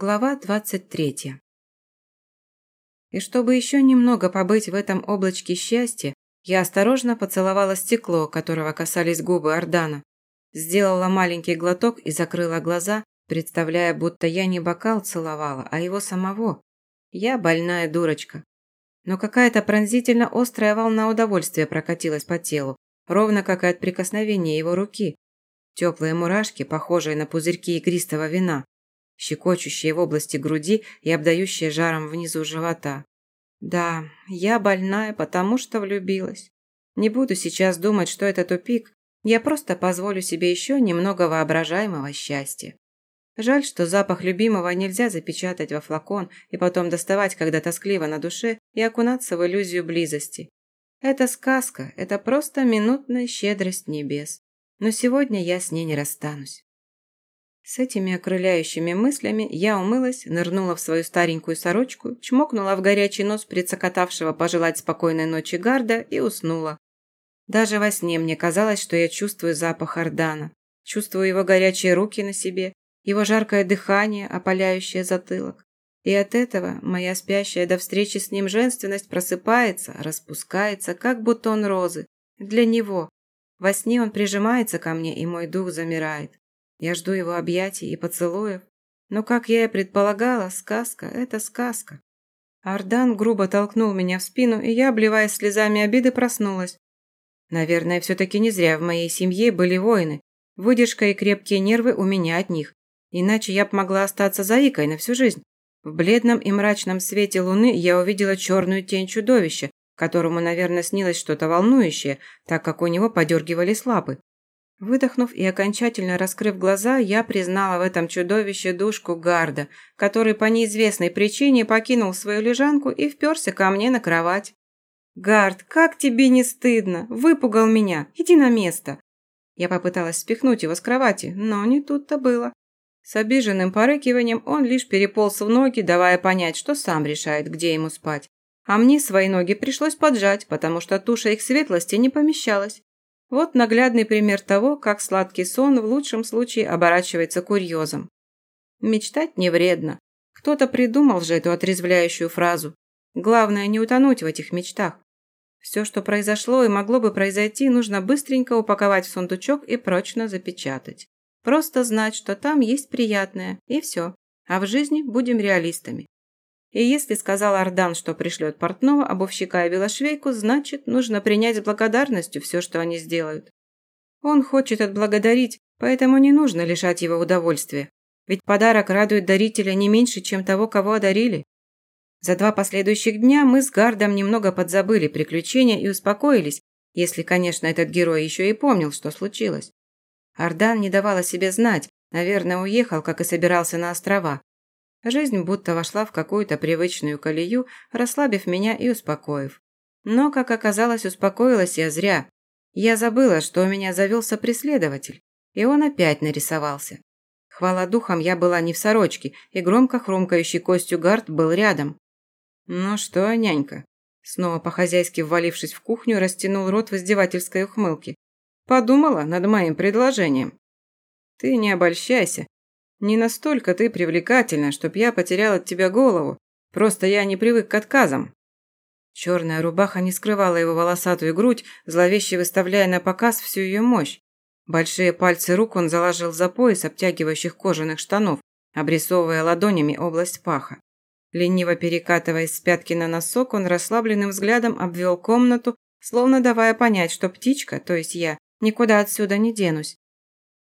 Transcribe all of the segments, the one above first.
Глава 23. И чтобы еще немного побыть в этом облачке счастья, я осторожно поцеловала стекло, которого касались губы Ордана. Сделала маленький глоток и закрыла глаза, представляя, будто я не бокал целовала, а его самого. Я больная дурочка. Но какая-то пронзительно острая волна удовольствия прокатилась по телу, ровно как и от прикосновения его руки. Теплые мурашки, похожие на пузырьки игристого вина, щекочущие в области груди и обдающие жаром внизу живота. Да, я больная, потому что влюбилась. Не буду сейчас думать, что это тупик, я просто позволю себе еще немного воображаемого счастья. Жаль, что запах любимого нельзя запечатать во флакон и потом доставать, когда тоскливо на душе, и окунаться в иллюзию близости. Это сказка, это просто минутная щедрость небес. Но сегодня я с ней не расстанусь. С этими окрыляющими мыслями я умылась, нырнула в свою старенькую сорочку, чмокнула в горячий нос прицокотавшего пожелать спокойной ночи гарда и уснула. Даже во сне мне казалось, что я чувствую запах Ордана, чувствую его горячие руки на себе, его жаркое дыхание, опаляющее затылок. И от этого моя спящая до встречи с ним женственность просыпается, распускается, как бутон розы. Для него. Во сне он прижимается ко мне, и мой дух замирает. Я жду его объятий и поцелуев. Но, как я и предполагала, сказка – это сказка. Ардан грубо толкнул меня в спину, и я, обливаясь слезами обиды, проснулась. Наверное, все-таки не зря в моей семье были воины. Выдержка и крепкие нервы у меня от них. Иначе я б могла остаться заикой на всю жизнь. В бледном и мрачном свете луны я увидела черную тень чудовища, которому, наверное, снилось что-то волнующее, так как у него подергивались лапы. Выдохнув и окончательно раскрыв глаза, я признала в этом чудовище душку Гарда, который по неизвестной причине покинул свою лежанку и вперся ко мне на кровать. «Гард, как тебе не стыдно? Выпугал меня! Иди на место!» Я попыталась спихнуть его с кровати, но не тут-то было. С обиженным порыкиванием он лишь переполз в ноги, давая понять, что сам решает, где ему спать. А мне свои ноги пришлось поджать, потому что туша их светлости не помещалась. Вот наглядный пример того, как сладкий сон в лучшем случае оборачивается курьезом. Мечтать не вредно. Кто-то придумал же эту отрезвляющую фразу. Главное не утонуть в этих мечтах. Все, что произошло и могло бы произойти, нужно быстренько упаковать в сундучок и прочно запечатать. Просто знать, что там есть приятное, и все. А в жизни будем реалистами. И если сказал Ардан, что пришлет портного, обувщика и велошвейку, значит, нужно принять с благодарностью все, что они сделают. Он хочет отблагодарить, поэтому не нужно лишать его удовольствия. Ведь подарок радует дарителя не меньше, чем того, кого одарили. За два последующих дня мы с Гардом немного подзабыли приключения и успокоились, если, конечно, этот герой еще и помнил, что случилось. Ардан не давал о себе знать, наверное, уехал, как и собирался на острова. Жизнь будто вошла в какую-то привычную колею, расслабив меня и успокоив. Но, как оказалось, успокоилась я зря. Я забыла, что у меня завелся преследователь, и он опять нарисовался. Хвала духом, я была не в сорочке, и громко хрумкающий костью гард был рядом. «Ну что, нянька?» Снова по-хозяйски ввалившись в кухню, растянул рот в издевательской ухмылке. «Подумала над моим предложением?» «Ты не обольщайся. Не настолько ты привлекательна, чтоб я потерял от тебя голову. Просто я не привык к отказам». Черная рубаха не скрывала его волосатую грудь, зловеще выставляя на показ всю ее мощь. Большие пальцы рук он заложил за пояс обтягивающих кожаных штанов, обрисовывая ладонями область паха. Лениво перекатываясь с пятки на носок, он расслабленным взглядом обвел комнату, словно давая понять, что птичка, то есть я, никуда отсюда не денусь.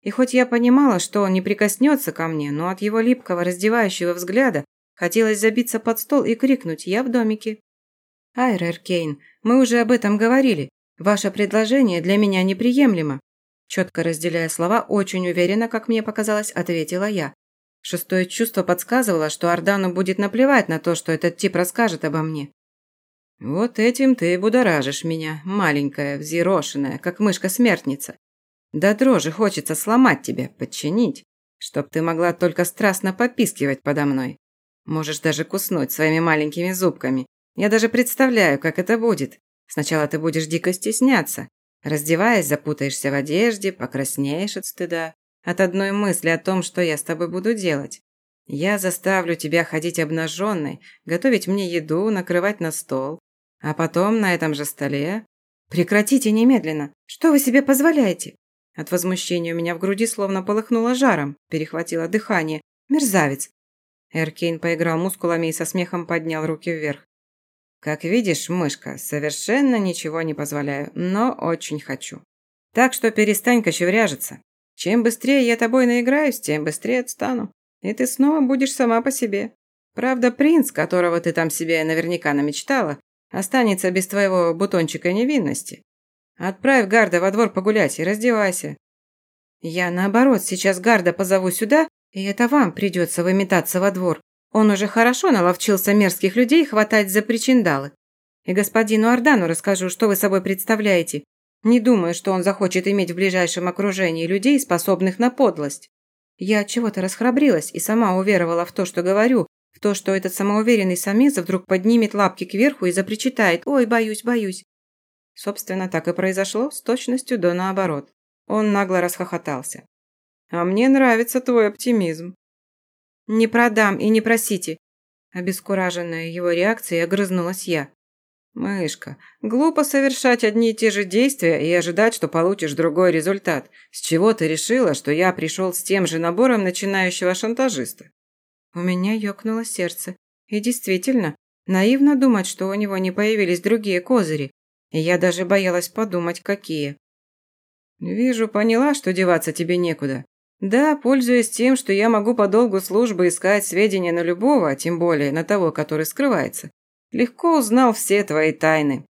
И хоть я понимала, что он не прикоснется ко мне, но от его липкого, раздевающего взгляда хотелось забиться под стол и крикнуть «Я в домике». «Айрер Кейн, мы уже об этом говорили. Ваше предложение для меня неприемлемо». Четко разделяя слова, очень уверенно, как мне показалось, ответила я. Шестое чувство подсказывало, что Ардану будет наплевать на то, что этот тип расскажет обо мне. «Вот этим ты будоражишь меня, маленькая, взъерошенная, как мышка-смертница. Да дрожи хочется сломать тебя, подчинить, чтоб ты могла только страстно попискивать подо мной. Можешь даже куснуть своими маленькими зубками. Я даже представляю, как это будет. Сначала ты будешь дико стесняться. Раздеваясь, запутаешься в одежде, покраснеешь от стыда. От одной мысли о том, что я с тобой буду делать. Я заставлю тебя ходить обнаженной, готовить мне еду, накрывать на стол. А потом на этом же столе... Прекратите немедленно! Что вы себе позволяете? От возмущения у меня в груди словно полыхнуло жаром, перехватило дыхание. Мерзавец! Эркейн поиграл мускулами и со смехом поднял руки вверх. «Как видишь, мышка, совершенно ничего не позволяю, но очень хочу. Так что перестань кочевряжиться. Чем быстрее я тобой наиграюсь, тем быстрее отстану и ты снова будешь сама по себе. Правда, принц, которого ты там себе наверняка намечтала, останется без твоего бутончика невинности. Отправь Гарда во двор погулять и раздевайся. Я, наоборот, сейчас Гарда позову сюда, и это вам придется выметаться во двор. Он уже хорошо наловчился мерзких людей хватать за причиндалы. И господину Ордану расскажу, что вы собой представляете. Не думаю, что он захочет иметь в ближайшем окружении людей, способных на подлость. Я чего-то расхрабрилась и сама уверовала в то, что говорю, в то, что этот самоуверенный самец вдруг поднимет лапки кверху и запричитает «Ой, боюсь, боюсь». Собственно, так и произошло с точностью до наоборот. Он нагло расхохотался. «А мне нравится твой оптимизм». «Не продам и не просите». Обескураженная его реакцией огрызнулась я. «Мышка, глупо совершать одни и те же действия и ожидать, что получишь другой результат. С чего ты решила, что я пришел с тем же набором начинающего шантажиста?» У меня ёкнуло сердце. И действительно, наивно думать, что у него не появились другие козыри. Я даже боялась подумать, какие. «Вижу, поняла, что деваться тебе некуда. Да, пользуясь тем, что я могу по долгу службы искать сведения на любого, а тем более на того, который скрывается. Легко узнал все твои тайны».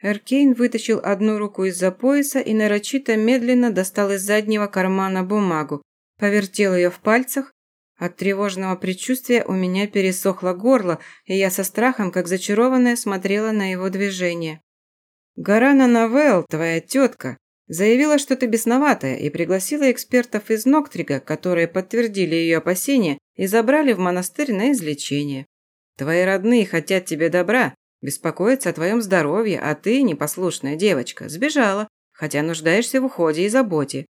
Эркейн вытащил одну руку из-за пояса и нарочито медленно достал из заднего кармана бумагу, повертел ее в пальцах. От тревожного предчувствия у меня пересохло горло, и я со страхом, как зачарованная, смотрела на его движение. «Гарана Навел, твоя тетка, заявила, что ты бесноватая, и пригласила экспертов из Ноктрига, которые подтвердили ее опасения и забрали в монастырь на излечение. Твои родные хотят тебе добра, беспокоятся о твоем здоровье, а ты, непослушная девочка, сбежала, хотя нуждаешься в уходе и заботе.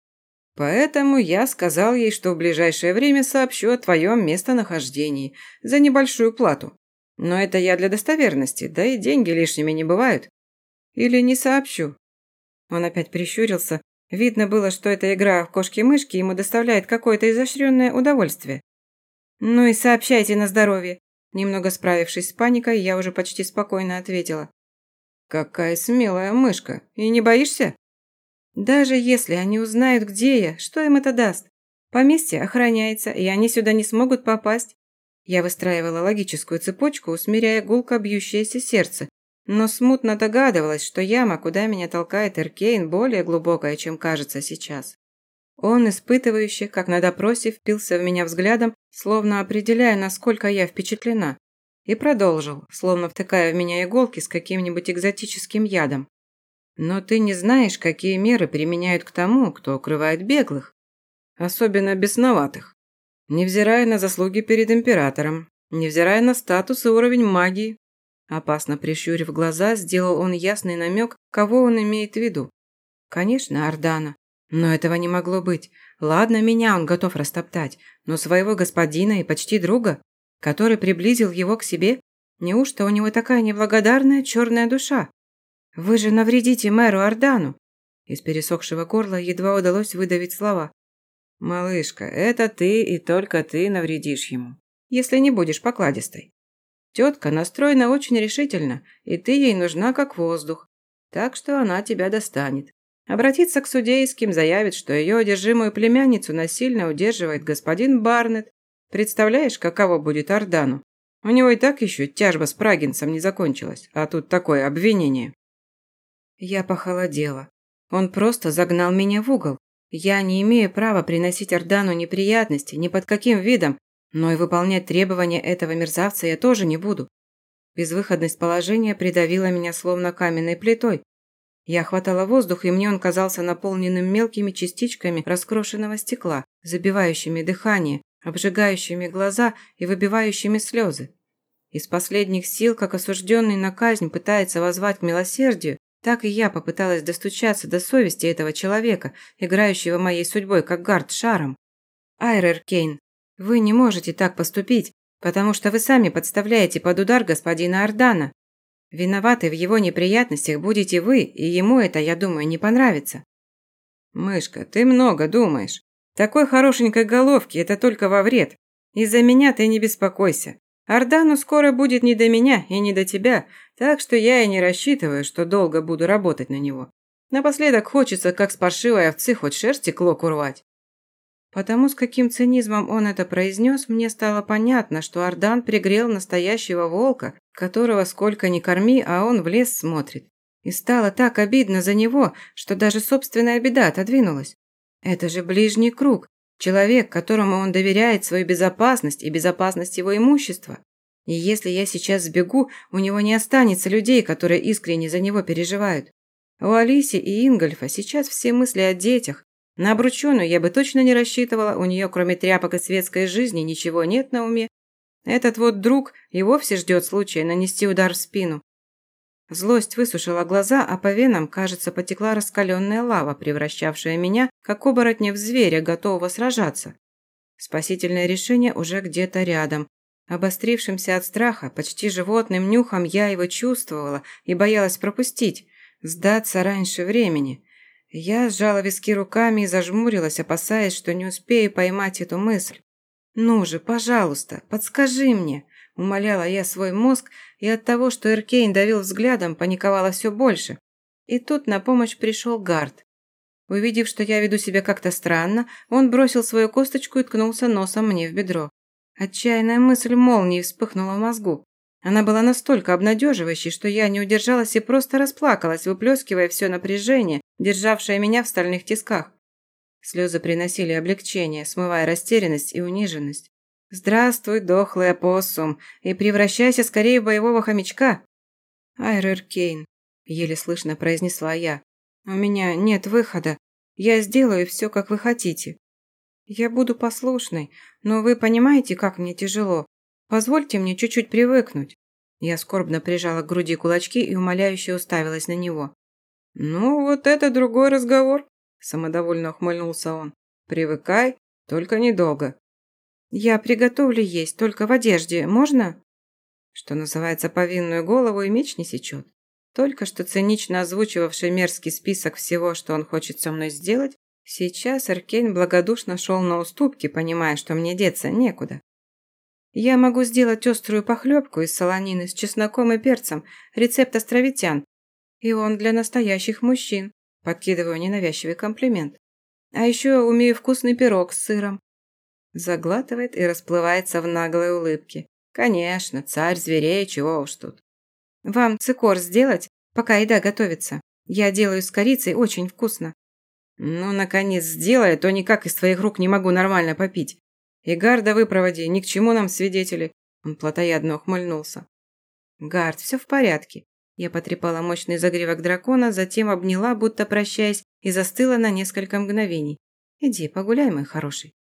Поэтому я сказал ей, что в ближайшее время сообщу о твоем местонахождении за небольшую плату. Но это я для достоверности, да и деньги лишними не бывают. Или не сообщу?» Он опять прищурился. Видно было, что эта игра в кошки-мышки ему доставляет какое-то изощренное удовольствие. «Ну и сообщайте на здоровье. Немного справившись с паникой, я уже почти спокойно ответила. «Какая смелая мышка! И не боишься?» «Даже если они узнают, где я, что им это даст? Поместье охраняется, и они сюда не смогут попасть». Я выстраивала логическую цепочку, усмиряя гулко бьющееся сердце, но смутно догадывалась, что яма, куда меня толкает Эркейн, более глубокая, чем кажется сейчас. Он, испытывающий, как на допросе, впился в меня взглядом, словно определяя, насколько я впечатлена, и продолжил, словно втыкая в меня иголки с каким-нибудь экзотическим ядом. «Но ты не знаешь, какие меры применяют к тому, кто укрывает беглых, особенно бесноватых, невзирая на заслуги перед императором, невзирая на статус и уровень магии». Опасно прищурив глаза, сделал он ясный намек, кого он имеет в виду. Конечно, Ордана. Но этого не могло быть. Ладно, меня он готов растоптать, но своего господина и почти друга, который приблизил его к себе, неужто у него такая неблагодарная черная душа? Вы же навредите мэру Ордану. Из пересохшего горла едва удалось выдавить слова. «Малышка, это ты и только ты навредишь ему, если не будешь покладистой. Тетка настроена очень решительно, и ты ей нужна как воздух, так что она тебя достанет. Обратиться к судейским, заявит, что ее одержимую племянницу насильно удерживает господин Барнетт. Представляешь, каково будет Ордану? У него и так еще тяжба с Прагинцем не закончилась, а тут такое обвинение. Я похолодела. Он просто загнал меня в угол. Я не имею права приносить Ордану неприятности ни под каким видом, но и выполнять требования этого мерзавца я тоже не буду. Безвыходность положения придавила меня словно каменной плитой, я хватала воздух, и мне он казался наполненным мелкими частичками раскрошенного стекла, забивающими дыхание, обжигающими глаза и выбивающими слезы. Из последних сил, как осужденный на казнь пытается возвать к милосердию, так и я попыталась достучаться до совести этого человека, играющего моей судьбой, как гард шаром. Айрер Кейн, Вы не можете так поступить, потому что вы сами подставляете под удар господина Ордана. Виноваты в его неприятностях будете вы, и ему это, я думаю, не понравится». «Мышка, ты много думаешь. Такой хорошенькой головки это только во вред. Из-за меня ты не беспокойся. Ордану скоро будет не до меня и не до тебя, так что я и не рассчитываю, что долго буду работать на него. Напоследок хочется, как с паршивой овцы, хоть шерсти клок урвать. Потому с каким цинизмом он это произнес, мне стало понятно, что Ардан пригрел настоящего волка, которого сколько ни корми, а он в лес смотрит. И стало так обидно за него, что даже собственная беда отодвинулась. Это же ближний круг, человек, которому он доверяет свою безопасность и безопасность его имущества. И если я сейчас сбегу, у него не останется людей, которые искренне за него переживают. У Алиси и Ингольфа сейчас все мысли о детях. На обрученную я бы точно не рассчитывала, у нее кроме тряпок и светской жизни ничего нет на уме. Этот вот друг и вовсе ждет случая нанести удар в спину. Злость высушила глаза, а по венам, кажется, потекла раскаленная лава, превращавшая меня, как оборотня в зверя, готового сражаться. Спасительное решение уже где-то рядом. Обострившимся от страха, почти животным нюхом я его чувствовала и боялась пропустить. Сдаться раньше времени. Я сжала виски руками и зажмурилась, опасаясь, что не успею поймать эту мысль. «Ну же, пожалуйста, подскажи мне!» Умоляла я свой мозг, и от того, что Эркейн давил взглядом, паниковала все больше. И тут на помощь пришел Гард. Увидев, что я веду себя как-то странно, он бросил свою косточку и ткнулся носом мне в бедро. Отчаянная мысль молнией вспыхнула в мозгу. Она была настолько обнадеживающей, что я не удержалась и просто расплакалась, выплескивая все напряжение, державшее меня в стальных тисках. Слезы приносили облегчение, смывая растерянность и униженность. «Здравствуй, дохлый опоссум, и превращайся скорее в боевого хомячка!» «Айрер Кейн», – еле слышно произнесла я. «У меня нет выхода. Я сделаю все, как вы хотите. Я буду послушной, но вы понимаете, как мне тяжело. Позвольте мне чуть-чуть привыкнуть». Я скорбно прижала к груди кулачки и умоляюще уставилась на него. «Ну, вот это другой разговор», – самодовольно ухмыльнулся он. «Привыкай, только недолго». «Я приготовлю есть, только в одежде. Можно?» Что называется, повинную голову и меч не сечет. Только что цинично озвучивавший мерзкий список всего, что он хочет со мной сделать, сейчас Эркейн благодушно шел на уступки, понимая, что мне деться некуда. Я могу сделать острую похлебку из солонины с чесноком и перцем, рецепт островитян. И он для настоящих мужчин. Подкидываю ненавязчивый комплимент. А еще умею вкусный пирог с сыром. Заглатывает и расплывается в наглой улыбке. Конечно, царь зверей, чего уж тут. Вам цикор сделать, пока еда готовится? Я делаю с корицей, очень вкусно. Ну, наконец, сделай, а то никак из твоих рук не могу нормально попить. И Гарда выпроводи, ни к чему нам свидетели. Он плотоядно ухмыльнулся. Гард, все в порядке. Я потрепала мощный загривок дракона, затем обняла, будто прощаясь, и застыла на несколько мгновений. Иди, погуляй, мой хороший.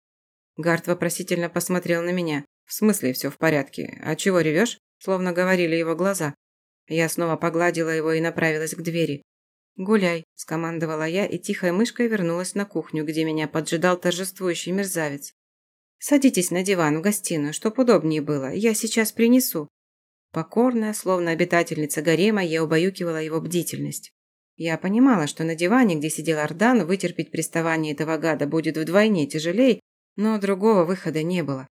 Гард вопросительно посмотрел на меня. В смысле все в порядке? А чего ревешь? Словно говорили его глаза. Я снова погладила его и направилась к двери. «Гуляй», – скомандовала я и тихой мышкой вернулась на кухню, где меня поджидал торжествующий мерзавец. «Садитесь на диван в гостиную, чтоб удобнее было. Я сейчас принесу». Покорная, словно обитательница гарема, я убаюкивала его бдительность. Я понимала, что на диване, где сидел Ардан, вытерпеть приставание этого гада будет вдвойне тяжелее, но другого выхода не было.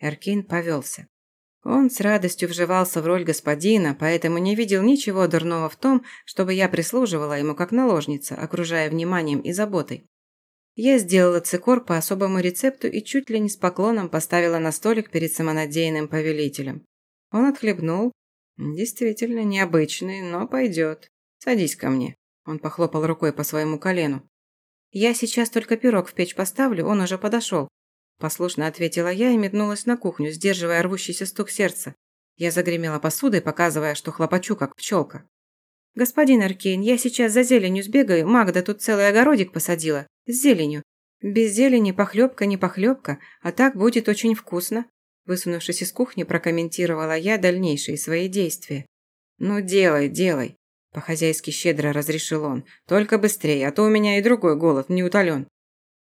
Эркин повелся. Он с радостью вживался в роль господина, поэтому не видел ничего дурного в том, чтобы я прислуживала ему как наложница, окружая вниманием и заботой. Я сделала цикор по особому рецепту и чуть ли не с поклоном поставила на столик перед самонадеянным повелителем. Он отхлебнул. Действительно необычный, но пойдет. Садись ко мне. Он похлопал рукой по своему колену. Я сейчас только пирог в печь поставлю, он уже подошел. Послушно ответила я и метнулась на кухню, сдерживая рвущийся стук сердца. Я загремела посудой, показывая, что хлопочу, как пчелка. «Господин Аркейн, я сейчас за зеленью сбегаю, Магда тут целый огородик посадила. С зеленью. Без зелени похлебка не похлебка, а так будет очень вкусно». Высунувшись из кухни, прокомментировала я дальнейшие свои действия. «Ну, делай, делай», – по-хозяйски щедро разрешил он. «Только быстрее, а то у меня и другой голод не утолен».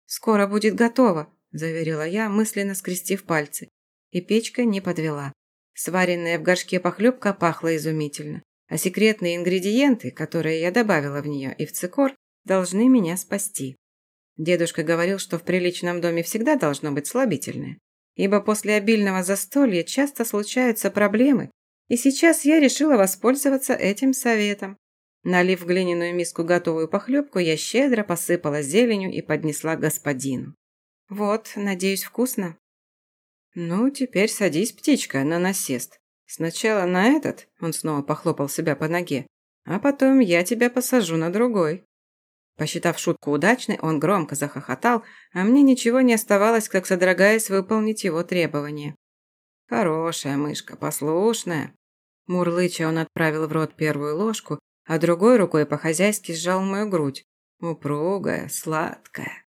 «Скоро будет готово», заверила я, мысленно скрестив пальцы. И печка не подвела. Сваренная в горшке похлебка пахла изумительно, а секретные ингредиенты, которые я добавила в нее и в цикор, должны меня спасти. Дедушка говорил, что в приличном доме всегда должно быть слабительное, ибо после обильного застолья часто случаются проблемы, и сейчас я решила воспользоваться этим советом. Налив в глиняную миску готовую похлебку, я щедро посыпала зеленью и поднесла господину. «Вот, надеюсь, вкусно?» «Ну, теперь садись, птичка, на насест. Сначала на этот», – он снова похлопал себя по ноге, «а потом я тебя посажу на другой». Посчитав шутку удачной, он громко захохотал, а мне ничего не оставалось, как содрогаясь выполнить его требования. «Хорошая мышка, послушная». Мурлыча он отправил в рот первую ложку, а другой рукой по-хозяйски сжал мою грудь. Упругая, сладкая.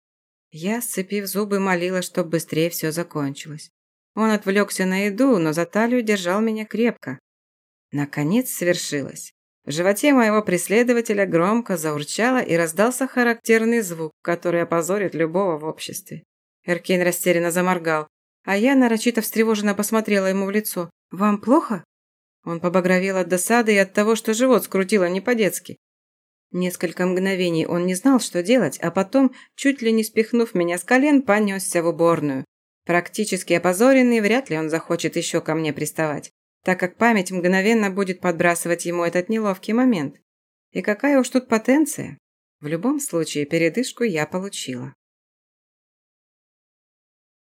Я, сцепив зубы, молила, чтобы быстрее все закончилось. Он отвлекся на еду, но за талию держал меня крепко. Наконец свершилось. В животе моего преследователя громко заурчало и раздался характерный звук, который опозорит любого в обществе. Эркейн растерянно заморгал, а я нарочито встревоженно посмотрела ему в лицо. «Вам плохо?» Он побагровел от досады и от того, что живот скрутило не по-детски. Несколько мгновений он не знал, что делать, а потом, чуть ли не спихнув меня с колен, понесся в уборную. Практически опозоренный, вряд ли он захочет еще ко мне приставать, так как память мгновенно будет подбрасывать ему этот неловкий момент. И какая уж тут потенция. В любом случае, передышку я получила.